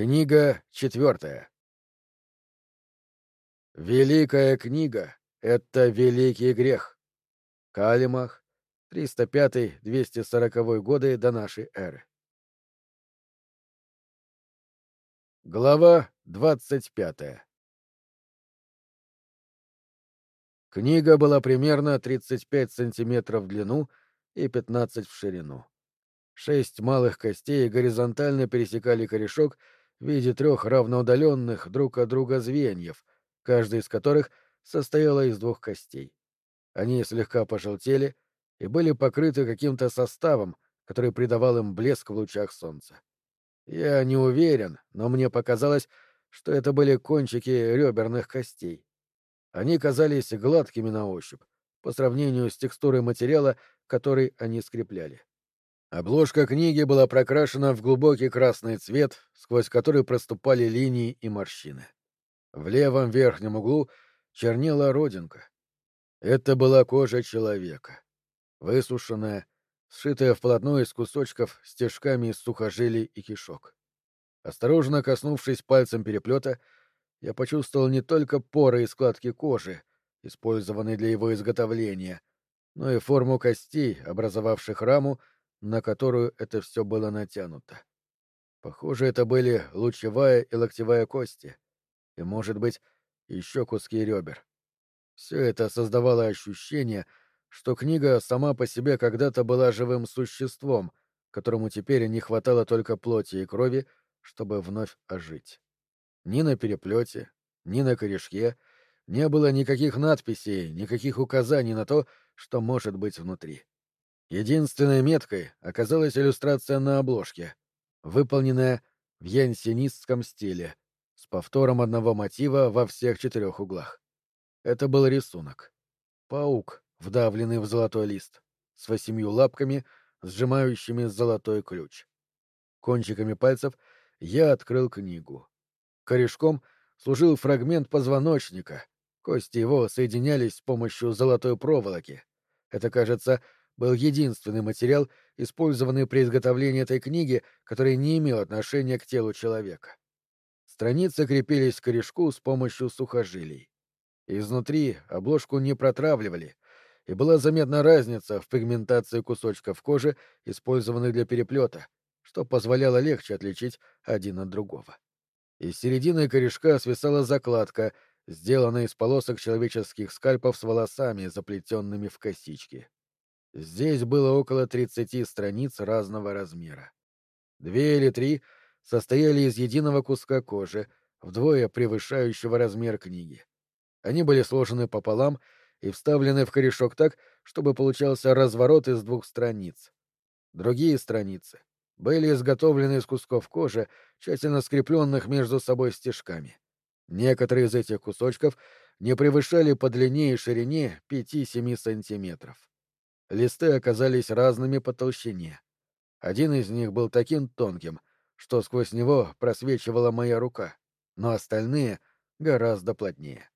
Книга четвертая. Великая книга — это великий грех. Калимах, 305-240 годы до нашей эры. Глава двадцать пятая. Книга была примерно 35 сантиметров в длину и 15 в ширину. Шесть малых костей горизонтально пересекали корешок в виде трех равноудаленных друг от друга звеньев, каждый из которых состояла из двух костей. Они слегка пожелтели и были покрыты каким-то составом, который придавал им блеск в лучах солнца. Я не уверен, но мне показалось, что это были кончики реберных костей. Они казались гладкими на ощупь, по сравнению с текстурой материала, который они скрепляли. Обложка книги была прокрашена в глубокий красный цвет, сквозь который проступали линии и морщины. В левом верхнем углу чернела родинка. Это была кожа человека. Высушенная, сшитая вплотную из кусочков стежками из сухожилий и кишок. Осторожно коснувшись пальцем переплета, я почувствовал не только поры и складки кожи, использованные для его изготовления, но и форму костей, образовавших раму, на которую это все было натянуто. Похоже, это были лучевая и локтевая кости, и, может быть, еще куски ребер. Все это создавало ощущение, что книга сама по себе когда-то была живым существом, которому теперь не хватало только плоти и крови, чтобы вновь ожить. Ни на переплете, ни на корешке не было никаких надписей, никаких указаний на то, что может быть внутри. Единственной меткой оказалась иллюстрация на обложке, выполненная в янсенистском стиле, с повтором одного мотива во всех четырех углах. Это был рисунок. Паук, вдавленный в золотой лист, с восемью лапками, сжимающими золотой ключ. Кончиками пальцев я открыл книгу. Корешком служил фрагмент позвоночника. Кости его соединялись с помощью золотой проволоки. Это, кажется, был единственный материал, использованный при изготовлении этой книги, который не имел отношения к телу человека. Страницы крепились к корешку с помощью сухожилий. Изнутри обложку не протравливали, и была заметна разница в пигментации кусочков кожи, использованных для переплета, что позволяло легче отличить один от другого. Из середины корешка свисала закладка, сделанная из полосок человеческих скальпов с волосами, заплетенными в косички. Здесь было около 30 страниц разного размера. Две или три состояли из единого куска кожи, вдвое превышающего размер книги. Они были сложены пополам и вставлены в корешок так, чтобы получался разворот из двух страниц. Другие страницы были изготовлены из кусков кожи, тщательно скрепленных между собой стежками. Некоторые из этих кусочков не превышали по длине и ширине 5-7 сантиметров. Листы оказались разными по толщине. Один из них был таким тонким, что сквозь него просвечивала моя рука, но остальные гораздо плотнее.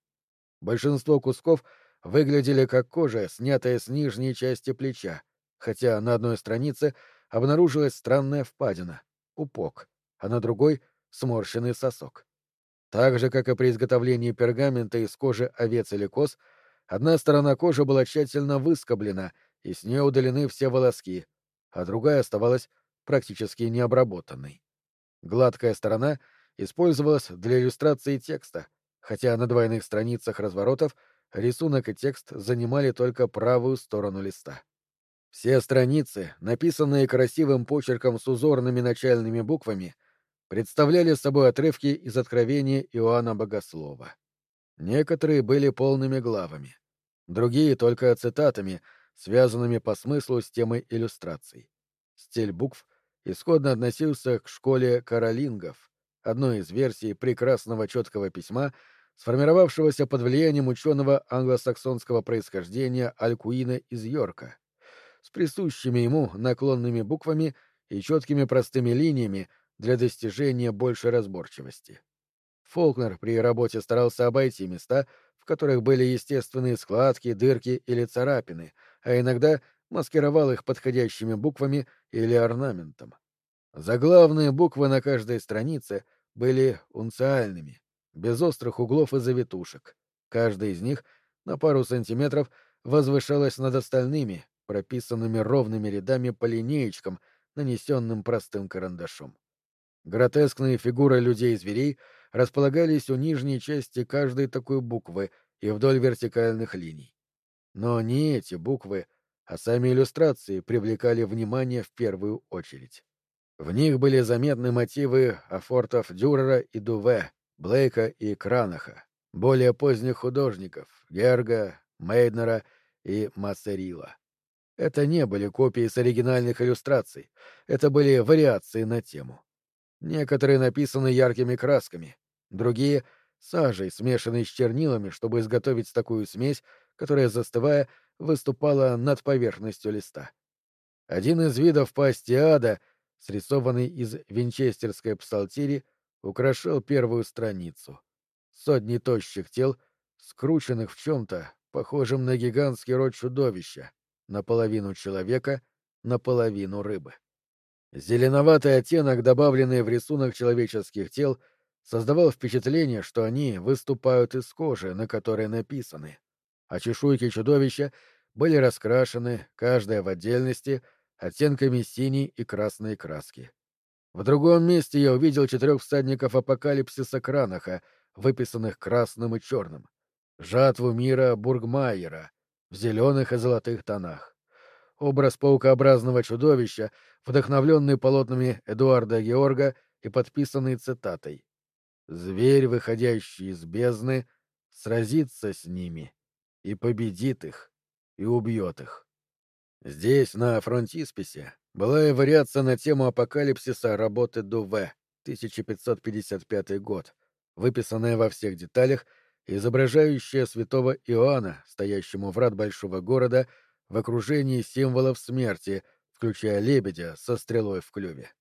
Большинство кусков выглядели как кожа, снятая с нижней части плеча, хотя на одной странице обнаружилась странная впадина, упок, а на другой — сморщенный сосок. Так же, как и при изготовлении пергамента из кожи овец или коз, одна сторона кожи была тщательно выскоблена — и с нее удалены все волоски, а другая оставалась практически необработанной. Гладкая сторона использовалась для иллюстрации текста, хотя на двойных страницах разворотов рисунок и текст занимали только правую сторону листа. Все страницы, написанные красивым почерком с узорными начальными буквами, представляли собой отрывки из Откровения Иоанна Богослова. Некоторые были полными главами, другие — только цитатами — связанными по смыслу с темой иллюстраций. Стиль букв исходно относился к школе каролингов, одной из версий прекрасного четкого письма, сформировавшегося под влиянием ученого англосаксонского происхождения Алькуина из Йорка, с присущими ему наклонными буквами и четкими простыми линиями для достижения большей разборчивости. Фолкнер при работе старался обойти места, в которых были естественные складки, дырки или царапины, а иногда маскировал их подходящими буквами или орнаментом. Заглавные буквы на каждой странице были унциальными, без острых углов и завитушек. Каждая из них на пару сантиметров возвышалась над остальными, прописанными ровными рядами по линеечкам, нанесенным простым карандашом. Гротескные фигуры людей и зверей располагались у нижней части каждой такой буквы и вдоль вертикальных линий. Но не эти буквы, а сами иллюстрации привлекали внимание в первую очередь. В них были заметны мотивы афортов Дюрера и Дуве, Блейка и Кранаха, более поздних художников — Герга, Мейднера и Массерила. Это не были копии с оригинальных иллюстраций, это были вариации на тему. Некоторые написаны яркими красками, другие — сажей, смешанной с чернилами, чтобы изготовить такую смесь, которая, застывая, выступала над поверхностью листа. Один из видов пасти ада, срисованный из винчестерской псалтири, украшал первую страницу. Сотни тощих тел, скрученных в чем-то, похожем на гигантский рот чудовища, наполовину человека, наполовину рыбы. Зеленоватый оттенок, добавленный в рисунок человеческих тел, создавал впечатление, что они выступают из кожи, на которой написаны, а чешуйки чудовища были раскрашены, каждая в отдельности, оттенками синей и красной краски. В другом месте я увидел четырех всадников апокалипсиса Кранаха, выписанных красным и черным. Жатву мира Бургмайера в зеленых и золотых тонах. Образ паукообразного чудовища, вдохновленный полотнами Эдуарда Георга и подписанный цитатой «Зверь, выходящий из бездны, сразится с ними и победит их, и убьет их». Здесь, на фронтисписе, была и вариация на тему апокалипсиса работы Дуве, 1555 год, выписанная во всех деталях, изображающая святого Иоанна, стоящему врат большого города, в окружении символов смерти, включая лебедя со стрелой в клюве.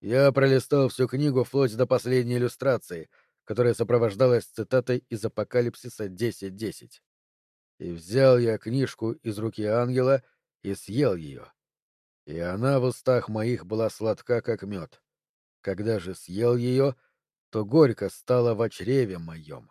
Я пролистал всю книгу вплоть до последней иллюстрации, которая сопровождалась цитатой из Апокалипсиса 10.10. И взял я книжку из руки ангела и съел ее. И она в устах моих была сладка, как мед. Когда же съел ее, то горько стало в чреве моем.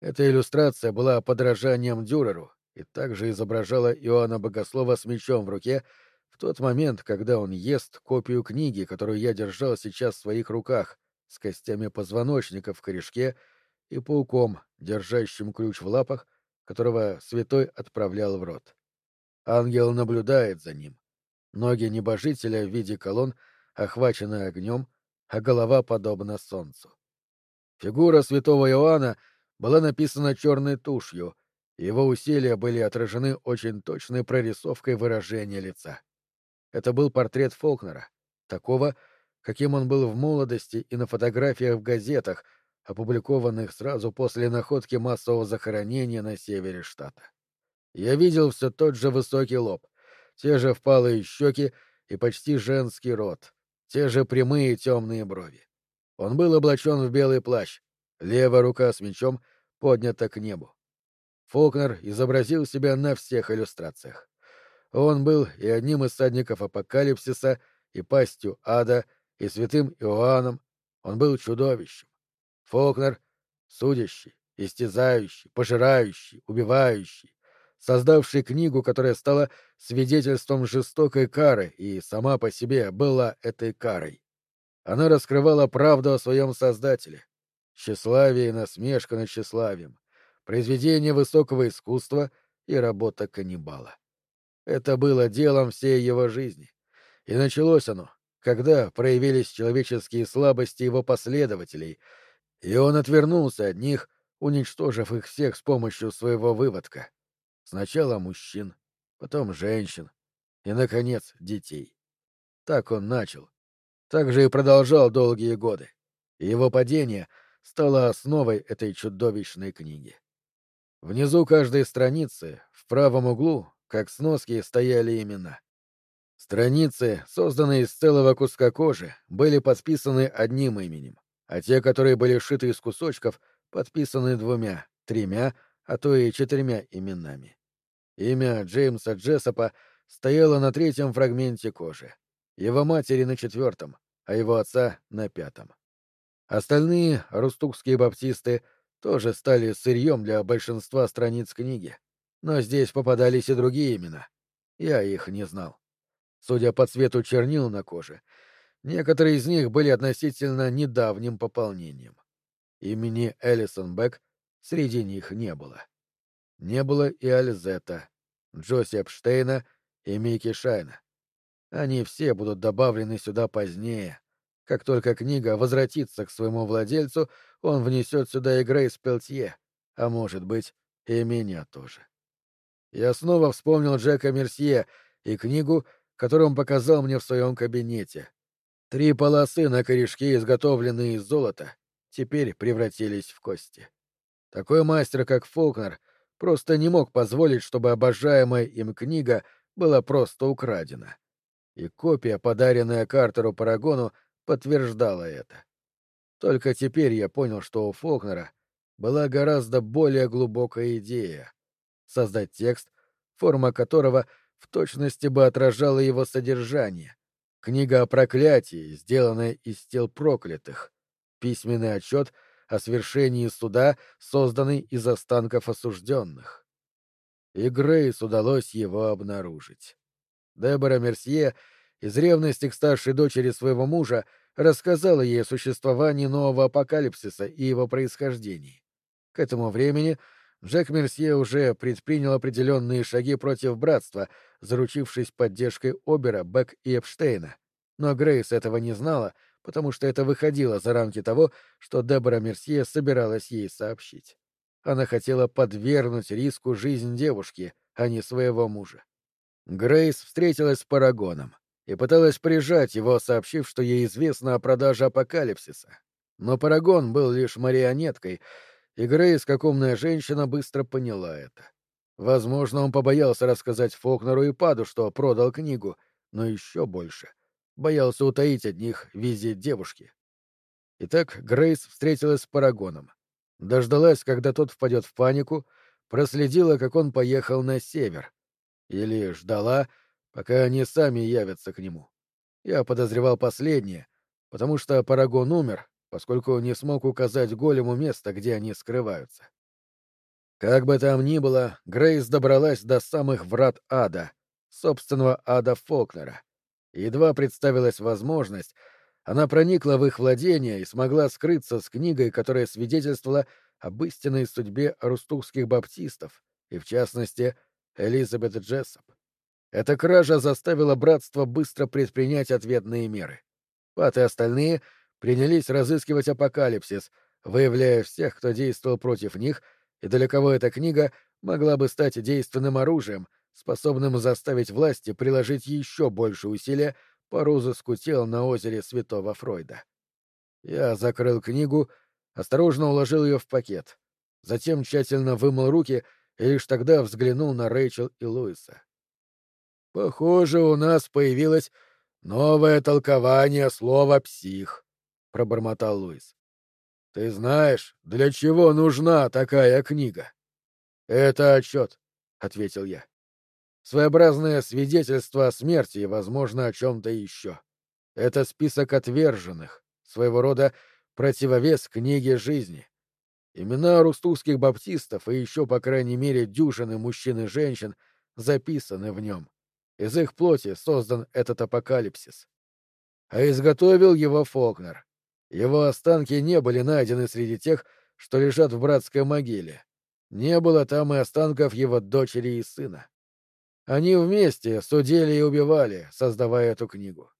Эта иллюстрация была подражанием Дюреру и также изображала Иоанна Богослова с мечом в руке в тот момент, когда он ест копию книги, которую я держал сейчас в своих руках, с костями позвоночника в корешке и пауком, держащим ключ в лапах, которого святой отправлял в рот. Ангел наблюдает за ним. Ноги небожителя в виде колонн охвачены огнем, а голова подобна солнцу. Фигура святого Иоанна была написана черной тушью, его усилия были отражены очень точной прорисовкой выражения лица. Это был портрет Фолкнера, такого, каким он был в молодости и на фотографиях в газетах, опубликованных сразу после находки массового захоронения на севере штата. Я видел все тот же высокий лоб, те же впалые щеки и почти женский рот, те же прямые темные брови. Он был облачен в белый плащ, левая рука с мечом поднята к небу. Фолкнер изобразил себя на всех иллюстрациях. Он был и одним из садников апокалипсиса, и пастью ада, и святым Иоанном. Он был чудовищем. Фолкнер — судящий, истязающий, пожирающий, убивающий, создавший книгу, которая стала свидетельством жестокой кары и сама по себе была этой карой. Она раскрывала правду о своем создателе, тщеславие и насмешка над тщеславием, произведение высокого искусства и работа каннибала. Это было делом всей его жизни. И началось оно, когда проявились человеческие слабости его последователей, и он отвернулся от них, уничтожив их всех с помощью своего выводка. Сначала мужчин, потом женщин и, наконец, детей. Так он начал. Так же и продолжал долгие годы. И его падение — стала основой этой чудовищной книги. Внизу каждой страницы, в правом углу, как сноски, стояли имена. Страницы, созданные из целого куска кожи, были подписаны одним именем, а те, которые были сшиты из кусочков, подписаны двумя, тремя, а то и четырьмя именами. Имя Джеймса Джессопа стояло на третьем фрагменте кожи, его матери на четвертом, а его отца на пятом. Остальные рустукские баптисты тоже стали сырьем для большинства страниц книги. Но здесь попадались и другие имена. Я их не знал. Судя по цвету чернил на коже, некоторые из них были относительно недавним пополнением. Имени Элисон Бек среди них не было. Не было и Альзета, Джоси Эпштейна и Микки Шайна. Они все будут добавлены сюда позднее. Как только книга возвратится к своему владельцу, он внесет сюда и Грейс Пелтье, а может быть, и меня тоже. Я снова вспомнил Джека Мерсье и книгу, которую он показал мне в своем кабинете. Три полосы на корешке, изготовленные из золота, теперь превратились в кости. Такой мастер, как Фолкнер, просто не мог позволить, чтобы обожаемая им книга была просто украдена. И копия, подаренная Картеру Парагону, подтверждала это. Только теперь я понял, что у Фолкнера была гораздо более глубокая идея — создать текст, форма которого в точности бы отражала его содержание. Книга о проклятии, сделанная из тел проклятых. Письменный отчет о свершении суда, созданный из останков осужденных. И Грейс удалось его обнаружить. Дебора Мерсье из ревности к старшей дочери своего мужа рассказала ей о существовании нового апокалипсиса и его происхождении. К этому времени Джек Мерсье уже предпринял определенные шаги против братства, заручившись поддержкой Обера, Бек и Эпштейна. Но Грейс этого не знала, потому что это выходило за рамки того, что Дебора Мерсье собиралась ей сообщить. Она хотела подвергнуть риску жизнь девушки, а не своего мужа. Грейс встретилась с Парагоном и пыталась прижать его, сообщив, что ей известно о продаже апокалипсиса. Но Парагон был лишь марионеткой, и Грейс, как умная женщина, быстро поняла это. Возможно, он побоялся рассказать Фокнеру и Паду, что продал книгу, но еще больше боялся утаить от них визит девушки. Итак, Грейс встретилась с Парагоном. Дождалась, когда тот впадет в панику, проследила, как он поехал на север. Или ждала, пока они сами явятся к нему. Я подозревал последнее, потому что Парагон умер, поскольку не смог указать голему место, где они скрываются. Как бы там ни было, Грейс добралась до самых врат ада, собственного ада Фолкнера. Едва представилась возможность, она проникла в их владение и смогла скрыться с книгой, которая свидетельствовала об истинной судьбе рустухских баптистов, и, в частности, Элизабет Джессоп. Эта кража заставила братство быстро предпринять ответные меры. Пат и остальные принялись разыскивать апокалипсис, выявляя всех, кто действовал против них, и для кого эта книга могла бы стать действенным оружием, способным заставить власти приложить еще больше усилия по розыску тел на озере Святого Фройда. Я закрыл книгу, осторожно уложил ее в пакет, затем тщательно вымыл руки и лишь тогда взглянул на Рэйчел и Луиса. «Похоже, у нас появилось новое толкование слова «псих», — пробормотал Луис. «Ты знаешь, для чего нужна такая книга?» «Это отчет», — ответил я. Своеобразное свидетельство о смерти и, возможно, о чем-то еще. Это список отверженных, своего рода противовес книге жизни. Имена рустузских баптистов и еще, по крайней мере, дюжины мужчин и женщин записаны в нем. Из их плоти создан этот апокалипсис. А изготовил его Фокнер. Его останки не были найдены среди тех, что лежат в братской могиле. Не было там и останков его дочери и сына. Они вместе судили и убивали, создавая эту книгу.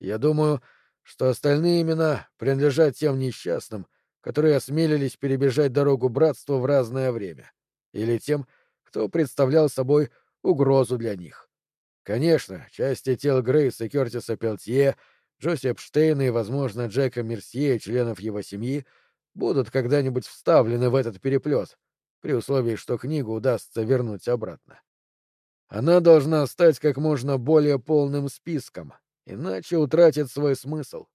Я думаю, что остальные имена принадлежат тем несчастным, которые осмелились перебежать дорогу братства в разное время, или тем, кто представлял собой угрозу для них. Конечно, части тел Грейса и Кертиса Пелтье, Джосеп Штейна и, возможно, Джека Мерсье и членов его семьи будут когда-нибудь вставлены в этот переплет, при условии, что книгу удастся вернуть обратно. Она должна стать как можно более полным списком, иначе утратит свой смысл.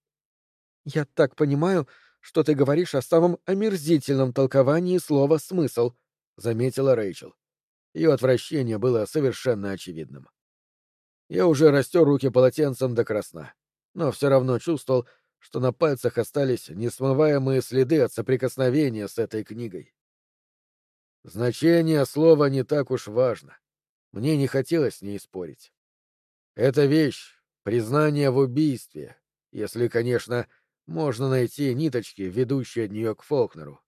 «Я так понимаю, что ты говоришь о самом омерзительном толковании слова «смысл», — заметила Рэйчел. Ее отвращение было совершенно очевидным. Я уже растер руки полотенцем до красна, но все равно чувствовал, что на пальцах остались несмываемые следы от соприкосновения с этой книгой. Значение слова не так уж важно. Мне не хотелось с ней спорить. Эта вещь — признание в убийстве, если, конечно, можно найти ниточки, ведущие от нее к Фолкнеру.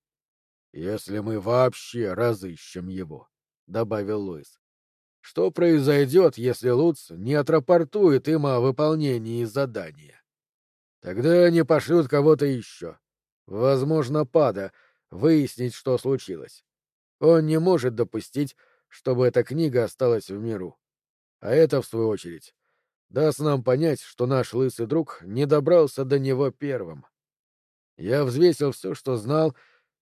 «Если мы вообще разыщем его», — добавил Луис. «Что произойдет, если Луц не отрапортует им о выполнении задания? Тогда они пошлют кого-то еще. Возможно, Пада, выяснить, что случилось. Он не может допустить, чтобы эта книга осталась в миру. А это, в свою очередь, даст нам понять, что наш лысый друг не добрался до него первым. Я взвесил все, что знал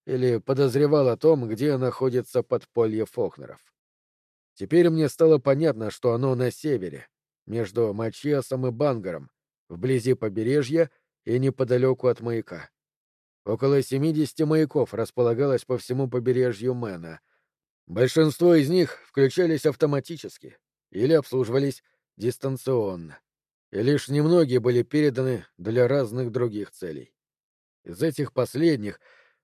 или подозревал о том, где находится подполье Фохнеров. Теперь мне стало понятно, что оно на севере, между Мачиасом и Бангаром, вблизи побережья и неподалеку от маяка. Около 70 маяков располагалось по всему побережью Мэна. Большинство из них включались автоматически или обслуживались дистанционно, и лишь немногие были переданы для разных других целей. Из этих последних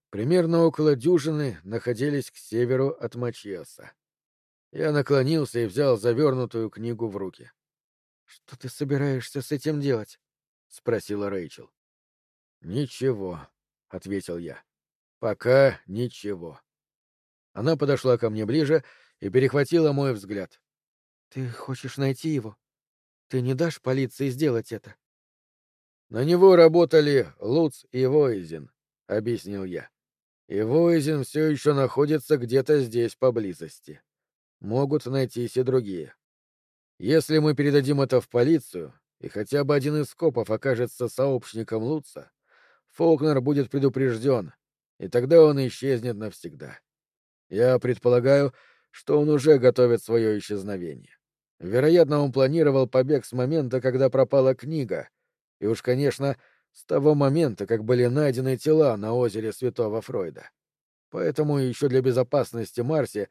примерно около дюжины находились к северу от Мачиаса. Я наклонился и взял завернутую книгу в руки. — Что ты собираешься с этим делать? — спросила Рэйчел. — Ничего, — ответил я. «Пока ничего». Она подошла ко мне ближе и перехватила мой взгляд. «Ты хочешь найти его? Ты не дашь полиции сделать это?» «На него работали Луц и Войзин», — объяснил я. «И Войзин все еще находится где-то здесь поблизости. Могут найтись и другие. Если мы передадим это в полицию, и хотя бы один из копов окажется сообщником Луца, Фолкнер будет предупрежден, и тогда он исчезнет навсегда. Я предполагаю, что он уже готовит свое исчезновение. Вероятно, он планировал побег с момента, когда пропала книга, и уж, конечно, с того момента, как были найдены тела на озере Святого Фройда. Поэтому еще для безопасности Марси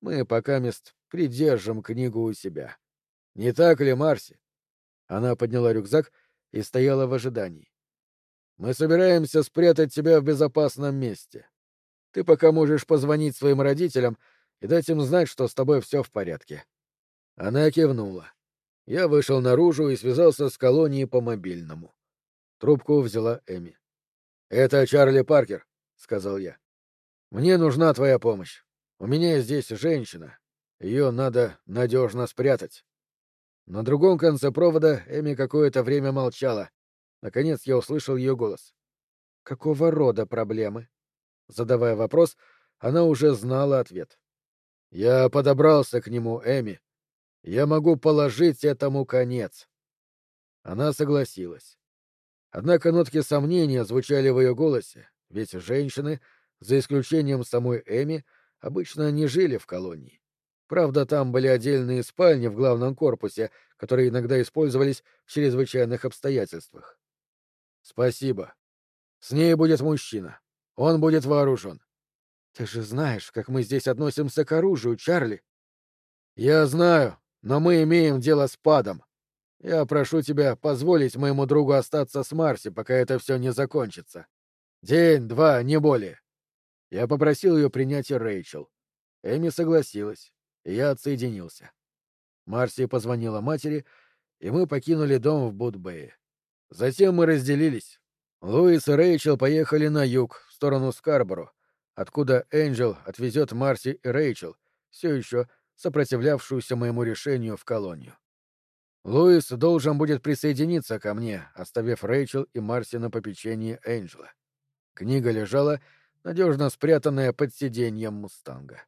мы пока мест придержим книгу у себя. Не так ли, Марси? Она подняла рюкзак и стояла в ожидании. Мы собираемся спрятать тебя в безопасном месте. Ты пока можешь позвонить своим родителям и дать им знать, что с тобой все в порядке. Она кивнула. Я вышел наружу и связался с колонией по мобильному. Трубку взяла Эми. «Это Чарли Паркер», — сказал я. «Мне нужна твоя помощь. У меня здесь женщина. Ее надо надежно спрятать». На другом конце провода Эми какое-то время молчала, Наконец я услышал ее голос. «Какого рода проблемы?» Задавая вопрос, она уже знала ответ. «Я подобрался к нему, Эми. Я могу положить этому конец». Она согласилась. Однако нотки сомнения звучали в ее голосе, ведь женщины, за исключением самой Эми, обычно не жили в колонии. Правда, там были отдельные спальни в главном корпусе, которые иногда использовались в чрезвычайных обстоятельствах. Спасибо. С ней будет мужчина. Он будет вооружен. Ты же знаешь, как мы здесь относимся к оружию, Чарли. Я знаю, но мы имеем дело с падом. Я прошу тебя позволить моему другу остаться с Марси, пока это все не закончится. День, два, не более. Я попросил ее принять и Рэйчел. Эми согласилась, и я отсоединился. Марси позвонила матери, и мы покинули дом в Будбее. Затем мы разделились. Луис и Рэйчел поехали на юг, в сторону Скарборо, откуда Энджел отвезет Марси и Рэйчел, все еще сопротивлявшуюся моему решению в колонию. Луис должен будет присоединиться ко мне, оставив Рэйчел и Марси на попечении Энджела. Книга лежала, надежно спрятанная под сиденьем Мустанга.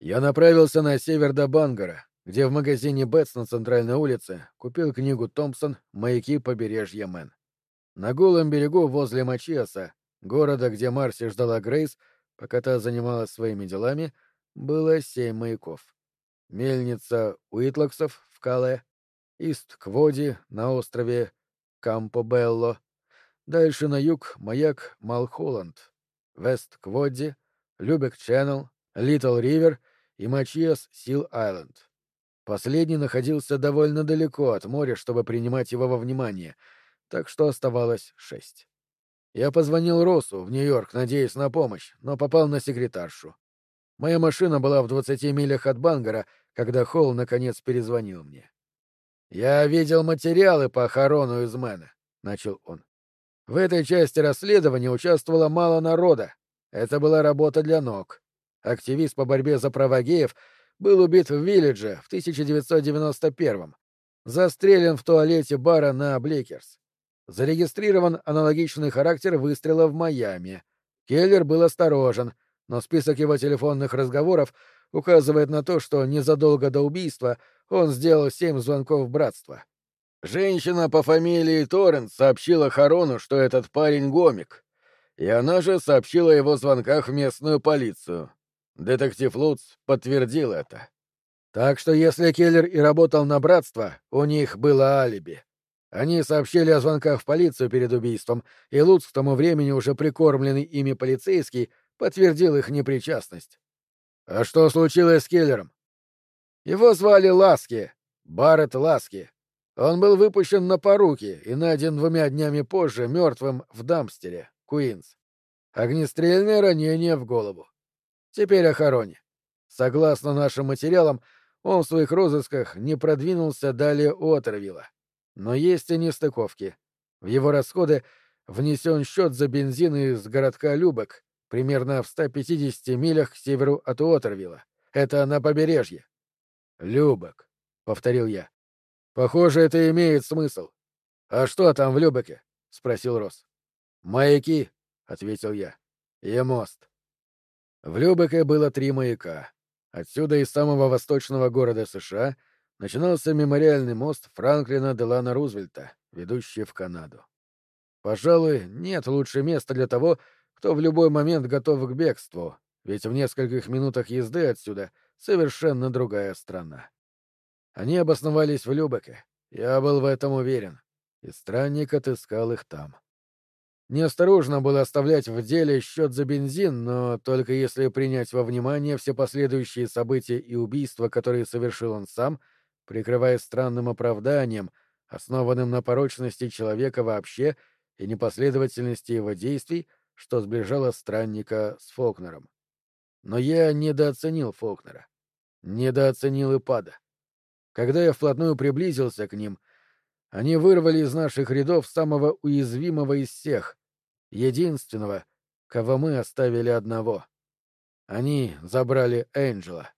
Я направился на север до Бангора, где в магазине Бетс на центральной улице купил книгу Томпсон «Маяки побережья Мэн». На голом берегу возле Мачиаса, города, где Марси ждала Грейс, пока та занималась своими делами, было семь маяков. Мельница Уитлоксов в Кале, Ист-Кводи на острове Кампо-Белло, дальше на юг маяк Малхолланд, Вест-Кводи, Любек-Ченнел, Литл-Ривер и Мачиас Сил-Айленд. Последний находился довольно далеко от моря, чтобы принимать его во внимание, так что оставалось шесть. Я позвонил Россу в Нью-Йорк, надеясь на помощь, но попал на секретаршу. Моя машина была в двадцати милях от Бангара, когда Холл наконец перезвонил мне. «Я видел материалы по Харону из Мэна», — начал он. «В этой части расследования участвовало мало народа. Это была работа для ног. Активист по борьбе за права геев был убит в Виллидже в 1991-м. Застрелен в туалете бара на Блейкерс. Зарегистрирован аналогичный характер выстрела в Майами. Келлер был осторожен, но список его телефонных разговоров указывает на то, что незадолго до убийства он сделал семь звонков братства. Женщина по фамилии Торренс сообщила Харону, что этот парень гомик, и она же сообщила о его звонках в местную полицию. Детектив Луц подтвердил это. Так что если Келлер и работал на братство, у них было алиби. Они сообщили о звонках в полицию перед убийством, и Луц к тому времени уже прикормленный ими полицейский подтвердил их непричастность. А что случилось с Келлером? Его звали Ласки, Барретт Ласки. Он был выпущен на поруки и найден двумя днями позже мертвым в Дамстере, Куинс. Огнестрельное ранение в голову. Теперь о Хароне. Согласно нашим материалам, он в своих розысках не продвинулся далее Отервилла. Но есть и нестыковки. В его расходы внесен счет за бензин из городка Любек, примерно в 150 милях к северу от Уотервилла. Это на побережье. Любек, — повторил я. Похоже, это имеет смысл. А что там в Любеке? — спросил Росс. Маяки, — ответил я. И мост. В Любеке было три маяка. Отсюда из самого восточного города США начинался мемориальный мост Франклина Делана Рузвельта, ведущий в Канаду. Пожалуй, нет лучше места для того, кто в любой момент готов к бегству, ведь в нескольких минутах езды отсюда совершенно другая страна. Они обосновались в Любеке, я был в этом уверен, и странник отыскал их там. Неосторожно было оставлять в деле счет за бензин, но только если принять во внимание все последующие события и убийства, которые совершил он сам, прикрываясь странным оправданием, основанным на порочности человека вообще и непоследовательности его действий, что сближало странника с Фолкнером. Но я недооценил Фолкнера. Недооценил и Пада. Когда я вплотную приблизился к ним, они вырвали из наших рядов самого уязвимого из всех, единственного, кого мы оставили одного. Они забрали Энджела.